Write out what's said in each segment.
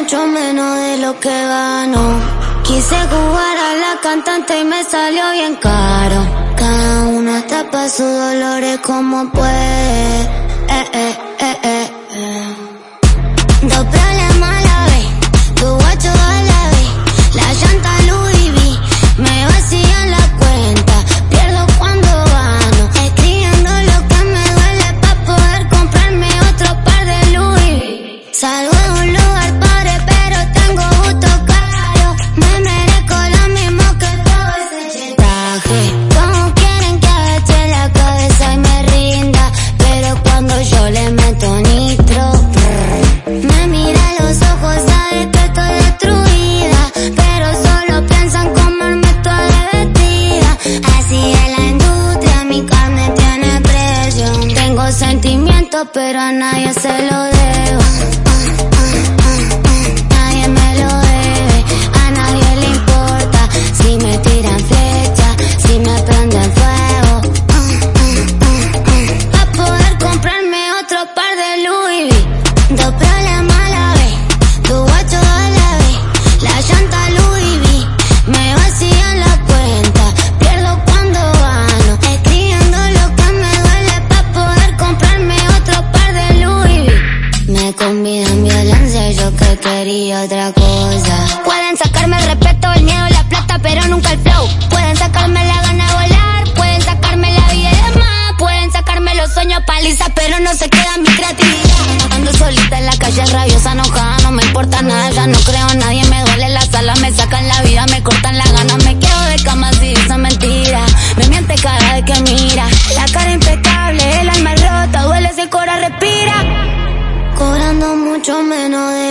Mucho menos de lo que gano. Quise jugar a la cantante y me salió bien caro. Cada uno tapa sus dolores como puede. Eh, eh, eh, eh. Dos problemas a la vez, tu guacho a la vez. La llanta Louis V, me vacían la cuenta. Pierdo cuando gano, escribiendo lo que me duele pa' poder comprarme otro par de Louis. Salgo pero a nadie se lo debo. Nadie me lo debe, quería otra cosa. Pueden sacarme el respeto, el miedo, la plata, pero nunca el flow. Pueden sacarme la gana de volar, pueden sacarme la vida y demás. Pueden sacarme los sueños paliza, pero no se queda mi creatividad. Ando solita en la calle rabiosa, enojada, no me importa nada, ya no creo en nadie, me duele la sala, me sacan la vida, me cortan la gana, me quedo de cama si dicen mentira. Me miente cada vez que mira,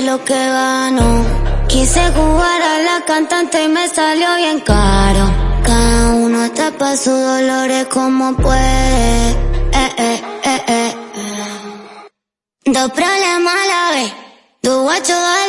lo que gano. Quise jugar a la cantante y me salió bien caro. Cada uno tapa sus dolores como puede. Eh, eh, eh. Dos problemas a la vez, tu guacho a la.